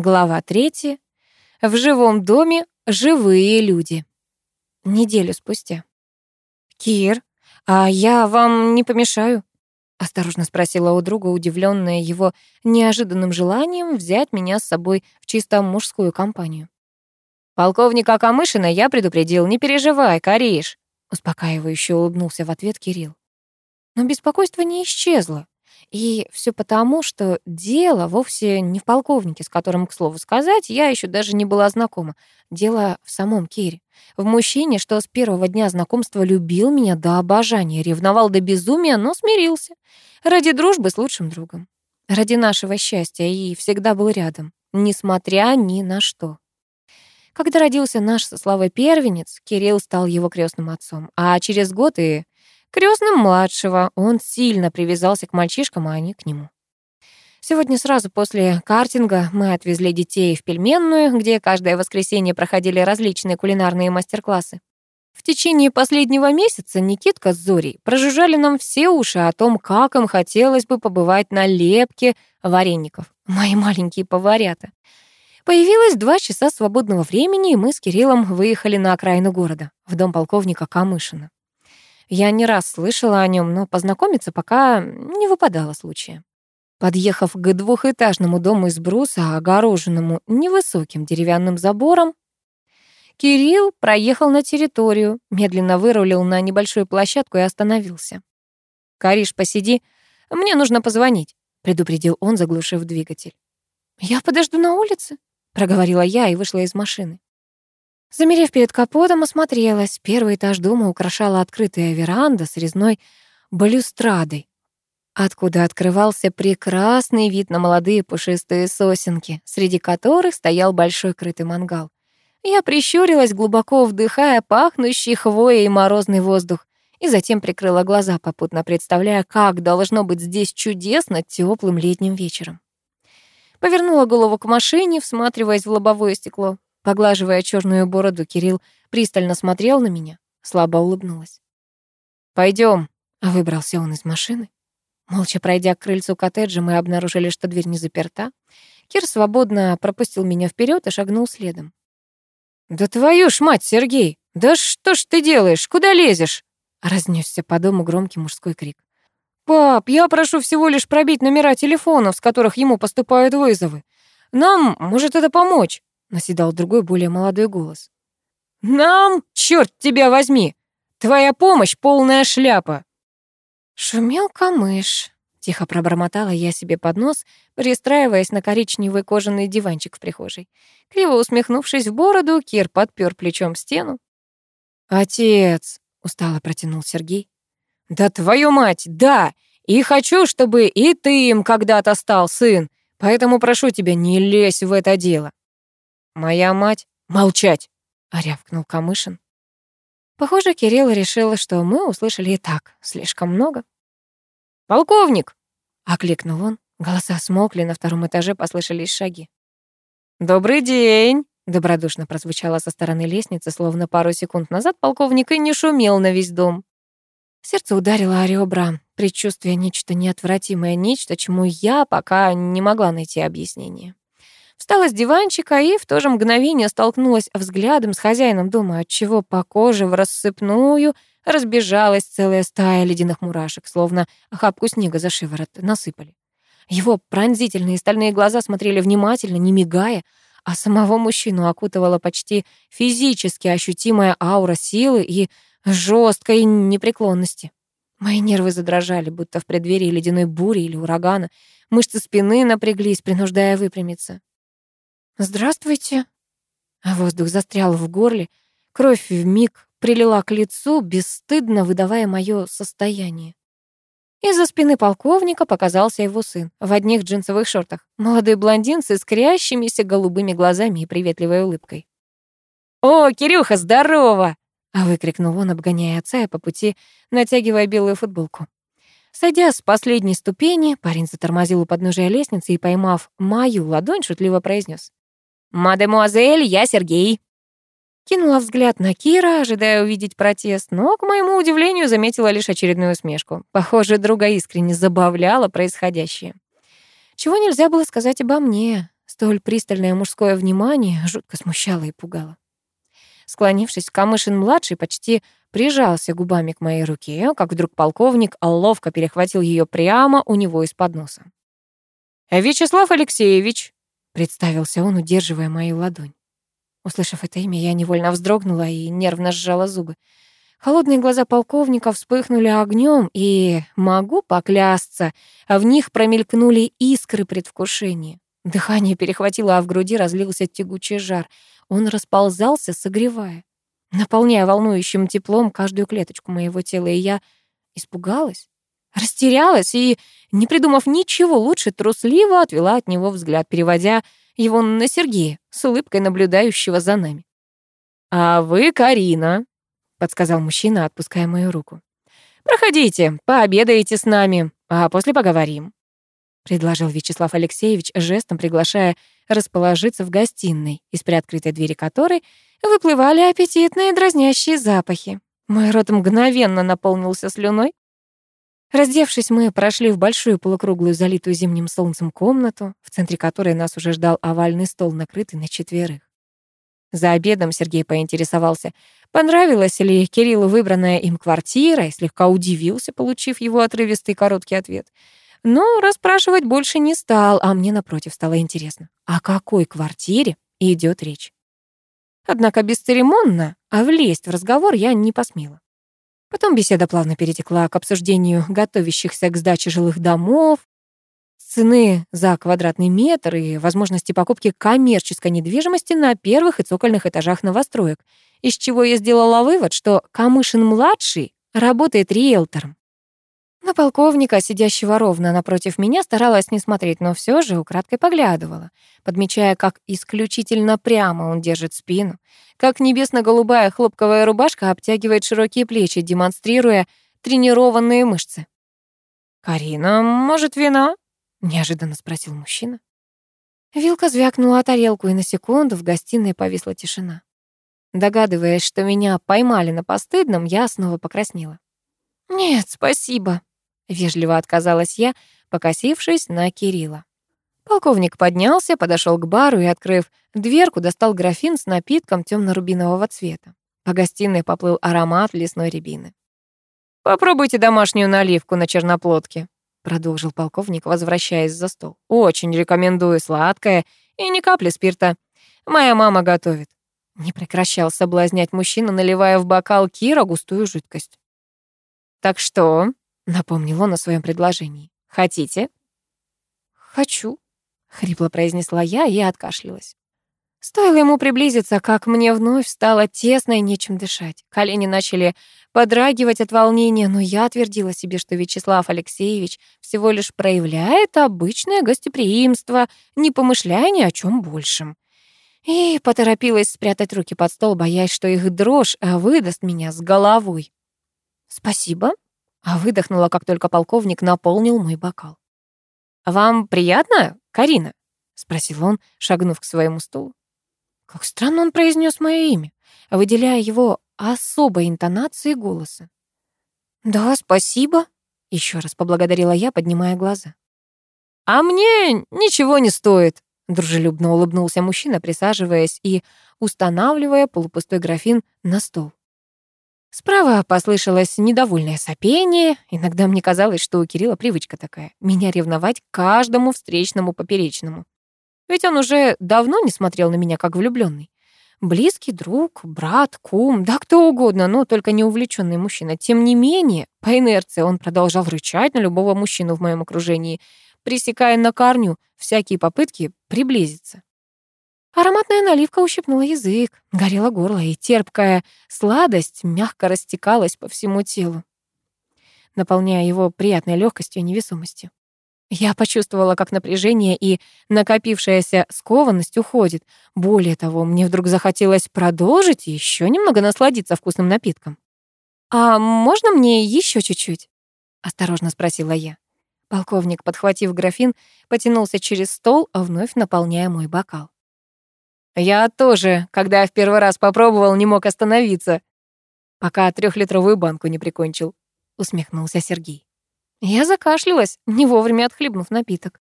Глава третья. В живом доме живые люди. Неделю спустя. «Кир, а я вам не помешаю?» Осторожно спросила у друга, удивленная его неожиданным желанием взять меня с собой в чисто мужскую компанию. «Полковника Камышина я предупредил, не переживай, Кариш», успокаивающе улыбнулся в ответ Кирилл. Но беспокойство не исчезло. И все потому, что дело вовсе не в полковнике, с которым, к слову сказать, я еще даже не была знакома. Дело в самом Кире. В мужчине, что с первого дня знакомства любил меня до обожания, ревновал до безумия, но смирился. Ради дружбы с лучшим другом. Ради нашего счастья и всегда был рядом, несмотря ни на что. Когда родился наш со Славой первенец, Кирилл стал его крестным отцом, а через год и Крестным младшего он сильно привязался к мальчишкам, а они к нему. Сегодня сразу после картинга мы отвезли детей в пельменную, где каждое воскресенье проходили различные кулинарные мастер-классы. В течение последнего месяца Никитка с Зорей прожужжали нам все уши о том, как им хотелось бы побывать на лепке вареников. Мои маленькие поварята. Появилось два часа свободного времени, и мы с Кириллом выехали на окраину города, в дом полковника Камышина. Я не раз слышала о нем, но познакомиться пока не выпадало случая. Подъехав к двухэтажному дому из бруса, огороженному невысоким деревянным забором, Кирилл проехал на территорию, медленно вырулил на небольшую площадку и остановился. «Кариш, посиди, мне нужно позвонить», — предупредил он, заглушив двигатель. «Я подожду на улице», — проговорила я и вышла из машины. Замерев перед капотом, осмотрелась. Первый этаж дома украшала открытая веранда с резной балюстрадой, откуда открывался прекрасный вид на молодые пушистые сосенки, среди которых стоял большой крытый мангал. Я прищурилась, глубоко вдыхая пахнущий хвоей и морозный воздух, и затем прикрыла глаза, попутно представляя, как должно быть здесь чудесно теплым летним вечером. Повернула голову к машине, всматриваясь в лобовое стекло. Поглаживая черную бороду, Кирилл пристально смотрел на меня, слабо улыбнулась. Пойдем, выбрался он из машины. Молча пройдя к крыльцу коттеджа, мы обнаружили, что дверь не заперта. Кир свободно пропустил меня вперед и шагнул следом. «Да твою ж мать, Сергей! Да что ж ты делаешь? Куда лезешь?» Разнесся по дому громкий мужской крик. «Пап, я прошу всего лишь пробить номера телефонов, с которых ему поступают вызовы. Нам может это помочь?» Наседал другой, более молодой голос. «Нам, черт тебя возьми! Твоя помощь — полная шляпа!» «Шумел камыш», — тихо пробормотала я себе под нос, пристраиваясь на коричневый кожаный диванчик в прихожей. Криво усмехнувшись в бороду, Кир подпер плечом стену. «Отец!» — устало протянул Сергей. «Да твою мать, да! И хочу, чтобы и ты им когда-то стал, сын! Поэтому прошу тебя, не лезь в это дело!» «Моя мать...» «Молчать!» — рявкнул Камышин. Похоже, Кирилл решил, что мы услышали и так слишком много. «Полковник!» — окликнул он. Голоса смолкли, на втором этаже послышались шаги. «Добрый день!» — добродушно прозвучало со стороны лестницы, словно пару секунд назад полковник и не шумел на весь дом. Сердце ударило о ребра, предчувствие нечто неотвратимое, нечто, чему я пока не могла найти объяснение. Встала с диванчика и в то же мгновение столкнулась взглядом с хозяином дома, отчего по коже в рассыпную разбежалась целая стая ледяных мурашек, словно охапку снега за шиворот насыпали. Его пронзительные стальные глаза смотрели внимательно, не мигая, а самого мужчину окутывала почти физически ощутимая аура силы и жесткой непреклонности. Мои нервы задрожали, будто в преддверии ледяной бури или урагана. Мышцы спины напряглись, принуждая выпрямиться. «Здравствуйте». А воздух застрял в горле, кровь вмиг прилила к лицу, бесстыдно выдавая мое состояние. Из-за спины полковника показался его сын в одних джинсовых шортах, молодой блондин с искрящимися голубыми глазами и приветливой улыбкой. «О, Кирюха, здорово!» — выкрикнул он, обгоняя отца и по пути натягивая белую футболку. Сойдя с последней ступени, парень затормозил у подножия лестницы и, поймав мою ладонь, шутливо произнес: «Мадемуазель, я Сергей». Кинула взгляд на Кира, ожидая увидеть протест, но, к моему удивлению, заметила лишь очередную усмешку. Похоже, друга искренне забавляло происходящее. Чего нельзя было сказать обо мне. Столь пристальное мужское внимание жутко смущало и пугало. Склонившись, Камышин-младший почти прижался губами к моей руке, как вдруг полковник ловко перехватил ее прямо у него из-под носа. «Вячеслав Алексеевич», — представился он, удерживая мою ладонь. Услышав это имя, я невольно вздрогнула и нервно сжала зубы. Холодные глаза полковника вспыхнули огнем, и, могу поклясться, в них промелькнули искры предвкушения. Дыхание перехватило, а в груди разлился тягучий жар. Он расползался, согревая, наполняя волнующим теплом каждую клеточку моего тела, и я испугалась. Растерялась и, не придумав ничего лучше, трусливо отвела от него взгляд, переводя его на Сергея, с улыбкой наблюдающего за нами. «А вы Карина», — подсказал мужчина, отпуская мою руку. «Проходите, пообедаете с нами, а после поговорим», — предложил Вячеслав Алексеевич, жестом приглашая расположиться в гостиной, из приоткрытой двери которой выплывали аппетитные дразнящие запахи. Мой рот мгновенно наполнился слюной, Раздевшись, мы прошли в большую полукруглую, залитую зимним солнцем комнату, в центре которой нас уже ждал овальный стол, накрытый на четверых. За обедом Сергей поинтересовался, понравилась ли Кириллу выбранная им квартира, и слегка удивился, получив его отрывистый короткий ответ. Но расспрашивать больше не стал, а мне, напротив, стало интересно, о какой квартире идет речь. Однако бесцеремонно, а влезть в разговор я не посмела. Потом беседа плавно перетекла к обсуждению готовящихся к сдаче жилых домов, цены за квадратный метр и возможности покупки коммерческой недвижимости на первых и цокольных этажах новостроек, из чего я сделала вывод, что Камышин-младший работает риэлтором. На полковника, сидящего ровно напротив меня, старалась не смотреть, но все же украдкой поглядывала, подмечая, как исключительно прямо он держит спину, как небесно-голубая хлопковая рубашка обтягивает широкие плечи, демонстрируя тренированные мышцы. «Карина, может, вина?» — неожиданно спросил мужчина. Вилка звякнула о тарелку, и на секунду в гостиной повисла тишина. Догадываясь, что меня поймали на постыдном, я снова покраснела. «Нет, спасибо», Вежливо отказалась я, покосившись на Кирилла. Полковник поднялся, подошел к бару и, открыв дверку, достал графин с напитком темно-рубинового цвета. По гостиной поплыл аромат лесной рябины. «Попробуйте домашнюю наливку на черноплодке», — продолжил полковник, возвращаясь за стол. «Очень рекомендую сладкое и ни капли спирта. Моя мама готовит». Не прекращал соблазнять мужчину, наливая в бокал Кира густую жидкость. «Так что?» Напомнил он о своем предложении. «Хотите?» «Хочу», — хрипло произнесла я и откашлялась. Стоило ему приблизиться, как мне вновь стало тесно и нечем дышать. Колени начали подрагивать от волнения, но я отвердила себе, что Вячеслав Алексеевич всего лишь проявляет обычное гостеприимство, не помышляя ни о чем большем. И поторопилась спрятать руки под стол, боясь, что их дрожь выдаст меня с головой. «Спасибо», а выдохнула, как только полковник наполнил мой бокал. «Вам приятно, Карина?» — спросил он, шагнув к своему стулу. Как странно он произнес мое имя, выделяя его особой интонацией голоса. «Да, спасибо», — еще раз поблагодарила я, поднимая глаза. «А мне ничего не стоит», — дружелюбно улыбнулся мужчина, присаживаясь и устанавливая полупустой графин на стол. Справа послышалось недовольное сопение. Иногда мне казалось, что у Кирилла привычка такая — меня ревновать каждому встречному поперечному. Ведь он уже давно не смотрел на меня как влюбленный. Близкий друг, брат, кум, да кто угодно, но только не увлеченный мужчина. Тем не менее, по инерции он продолжал рычать на любого мужчину в моем окружении, пресекая на корню всякие попытки приблизиться. Ароматная наливка ущипнула язык, горело горло, и терпкая сладость мягко растекалась по всему телу, наполняя его приятной легкостью и невесомостью. Я почувствовала, как напряжение и накопившаяся скованность уходит. Более того, мне вдруг захотелось продолжить еще немного насладиться вкусным напитком. «А можно мне еще чуть-чуть?» — осторожно спросила я. Полковник, подхватив графин, потянулся через стол, вновь наполняя мой бокал. Я тоже, когда в первый раз попробовал, не мог остановиться, пока трехлитровую банку не прикончил, усмехнулся Сергей. Я закашлялась, не вовремя отхлебнув напиток.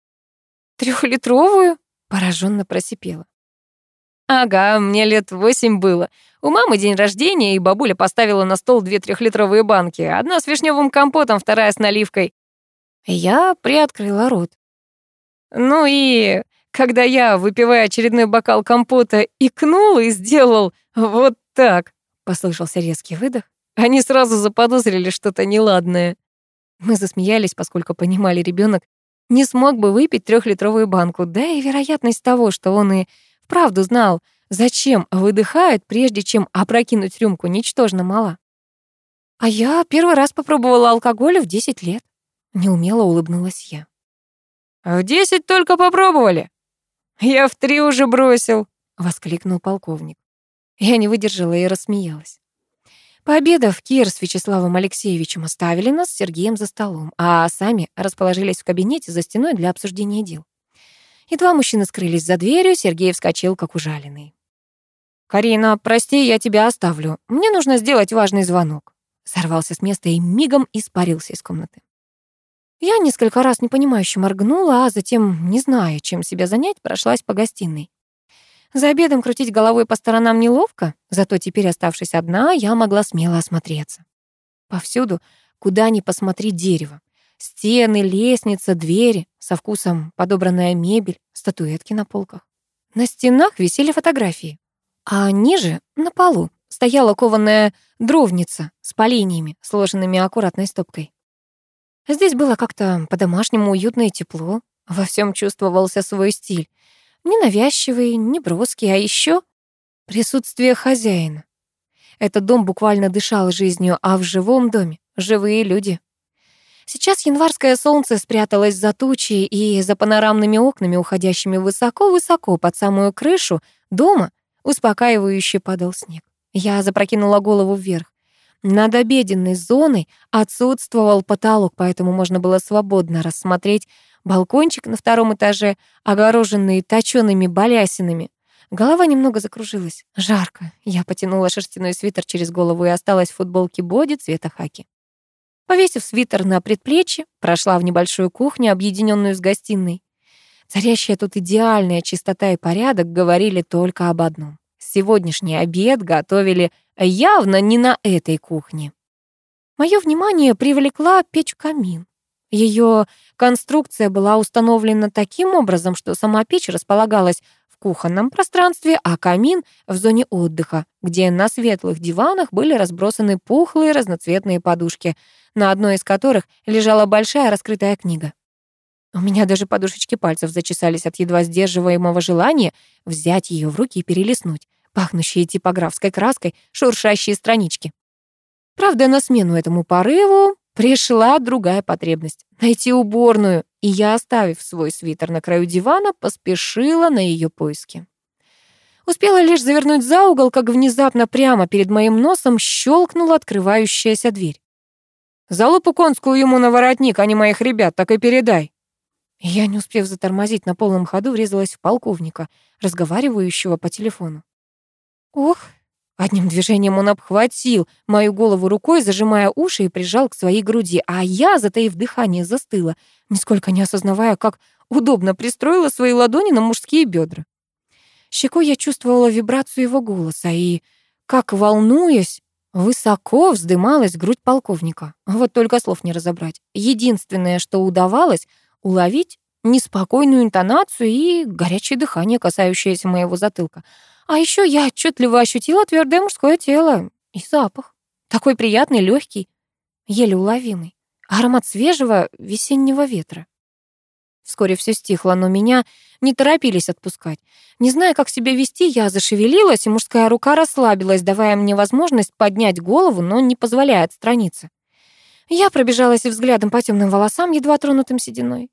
Трехлитровую? Пораженно просипела. Ага, мне лет восемь было. У мамы день рождения, и бабуля поставила на стол две трехлитровые банки. Одна с вишневым компотом, вторая с наливкой. Я приоткрыла рот. Ну и когда я, выпивая очередной бокал компота, икнул и сделал вот так, послышался резкий выдох, они сразу заподозрили что-то неладное. Мы засмеялись, поскольку понимали, ребенок не смог бы выпить трехлитровую банку, да и вероятность того, что он и вправду знал, зачем выдыхает, прежде чем опрокинуть рюмку, ничтожно мала. А я первый раз попробовала алкоголь в 10 лет. Неумело улыбнулась я. «В десять только попробовали. Я в три уже бросил», — воскликнул полковник. Я не выдержала и рассмеялась. Пообедав, Кир с Вячеславом Алексеевичем оставили нас с Сергеем за столом, а сами расположились в кабинете за стеной для обсуждения дел. Едва мужчины скрылись за дверью, Сергей вскочил, как ужаленный. «Карина, прости, я тебя оставлю. Мне нужно сделать важный звонок». Сорвался с места и мигом испарился из комнаты. Я несколько раз непонимающе моргнула, а затем, не зная, чем себя занять, прошлась по гостиной. За обедом крутить головой по сторонам неловко, зато теперь, оставшись одна, я могла смело осмотреться. Повсюду, куда ни посмотри, дерево. Стены, лестница, двери, со вкусом подобранная мебель, статуэтки на полках. На стенах висели фотографии, а ниже, на полу, стояла кованая дровница с поленьями, сложенными аккуратной стопкой. Здесь было как-то по-домашнему уютно и тепло, во всем чувствовался свой стиль, Ненавязчивый, не броский, а еще присутствие хозяина. Этот дом буквально дышал жизнью, а в живом доме живые люди. Сейчас январское солнце спряталось за тучей, и за панорамными окнами, уходящими высоко-высоко под самую крышу дома, успокаивающе падал снег. Я запрокинула голову вверх. Над обеденной зоной отсутствовал потолок, поэтому можно было свободно рассмотреть балкончик на втором этаже, огороженный точёными балясинами. Голова немного закружилась. Жарко. Я потянула шерстяной свитер через голову и осталась в футболке боди цвета хаки. Повесив свитер на предплечье, прошла в небольшую кухню, объединенную с гостиной. Царящая тут идеальная чистота и порядок говорили только об одном. Сегодняшний обед готовили явно не на этой кухне. Мое внимание привлекла печь-камин. Ее конструкция была установлена таким образом, что сама печь располагалась в кухонном пространстве, а камин — в зоне отдыха, где на светлых диванах были разбросаны пухлые разноцветные подушки, на одной из которых лежала большая раскрытая книга. У меня даже подушечки пальцев зачесались от едва сдерживаемого желания взять ее в руки и перелистнуть, пахнущие типографской краской, шуршащие странички. Правда, на смену этому порыву Пришла другая потребность — найти уборную, и я, оставив свой свитер на краю дивана, поспешила на ее поиски. Успела лишь завернуть за угол, как внезапно прямо перед моим носом щелкнула открывающаяся дверь. «Залупу конскую ему на воротник, а не моих ребят, так и передай». Я, не успев затормозить на полном ходу, врезалась в полковника, разговаривающего по телефону. «Ох, Одним движением он обхватил мою голову рукой, зажимая уши и прижал к своей груди, а я, затаив дыхание, застыла, нисколько не осознавая, как удобно пристроила свои ладони на мужские бедра. Щекой я чувствовала вибрацию его голоса и, как волнуясь, высоко вздымалась грудь полковника. Вот только слов не разобрать. Единственное, что удавалось, уловить неспокойную интонацию и горячее дыхание, касающееся моего затылка — а еще я отчетливо ощутила твердое мужское тело и запах. Такой приятный, легкий, еле уловимый. Аромат свежего весеннего ветра. Вскоре все стихло, но меня не торопились отпускать. Не зная, как себя вести, я зашевелилась, и мужская рука расслабилась, давая мне возможность поднять голову, но не позволяя отстраниться. Я пробежалась взглядом по темным волосам, едва тронутым сединой,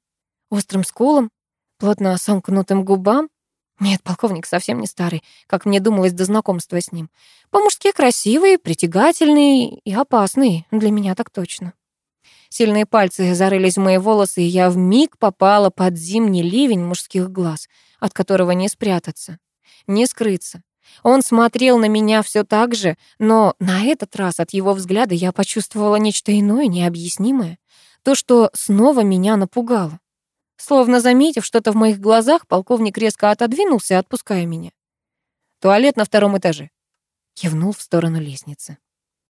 острым скулам, плотно сомкнутым губам, нет, полковник совсем не старый, как мне думалось до знакомства с ним. По-мужски красивый, притягательный и опасный, для меня так точно. Сильные пальцы зарылись в мои волосы, и я вмиг попала под зимний ливень мужских глаз, от которого не спрятаться, не скрыться. Он смотрел на меня все так же, но на этот раз от его взгляда я почувствовала нечто иное, необъяснимое. То, что снова меня напугало. Словно заметив что-то в моих глазах, полковник резко отодвинулся, отпуская меня. «Туалет на втором этаже», — кивнул в сторону лестницы.